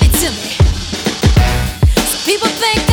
give it to me. Some people think